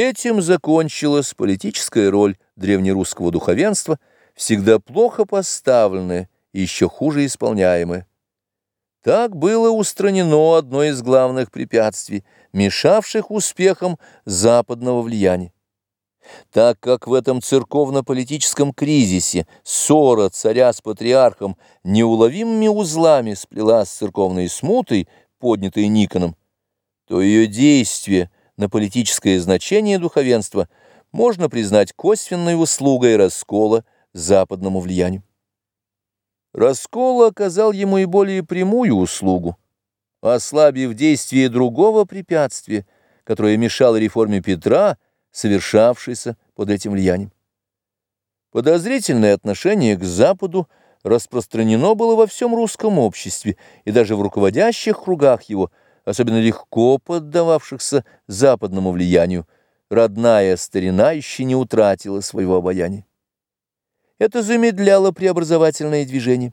Этим закончилась политическая роль древнерусского духовенства, всегда плохо поставленная и еще хуже исполняемая. Так было устранено одно из главных препятствий, мешавших успехам западного влияния. Так как в этом церковно-политическом кризисе ссора царя с патриархом неуловимыми узлами сплелась с церковной смутой, поднятой Никоном, то ее действие на политическое значение духовенства можно признать косвенной услугой раскола западному влиянию. Раскол оказал ему и более прямую услугу, ослабив действие другого препятствия, которое мешало реформе Петра, совершавшейся под этим влиянием. Подозрительное отношение к Западу распространено было во всем русском обществе и даже в руководящих кругах его, особенно легко поддававшихся западному влиянию, родная старина еще не утратила своего обаяния. Это замедляло преобразовательное движение,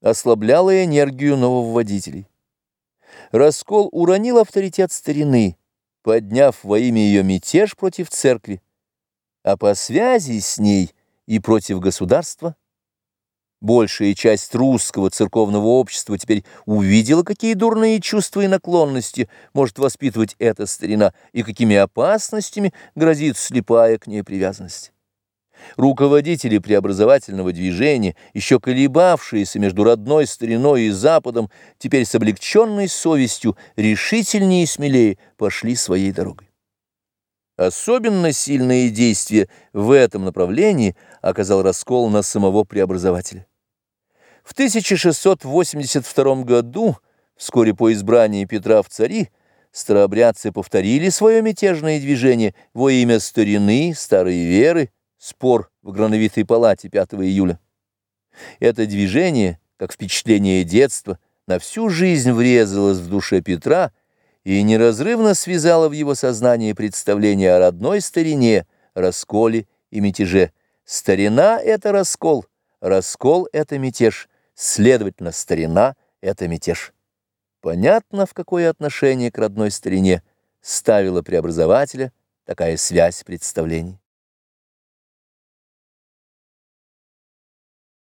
ослабляло энергию нововводителей. Раскол уронил авторитет старины, подняв во имя ее мятеж против церкви, а по связи с ней и против государства. Большая часть русского церковного общества теперь увидела, какие дурные чувства и наклонности может воспитывать эта старина и какими опасностями грозит слепая к ней привязанность. Руководители преобразовательного движения, еще колебавшиеся между родной стариной и Западом, теперь с облегченной совестью решительнее и смелее пошли своей дорогой. Особенно сильное действие в этом направлении оказал раскол на самого преобразователя. В 1682 году, вскоре по избрании Петра в цари, старообрядцы повторили свое мятежное движение во имя старины, старой веры, спор в Грановитой палате 5 июля. Это движение, как впечатление детства, на всю жизнь врезалось в душе Петра и неразрывно связало в его сознании представление о родной старине, расколе и мятеже. Старина — это раскол, раскол — это мятеж, следовательно, старина — это мятеж. Понятно, в какое отношение к родной старине ставила преобразователя такая связь представлений.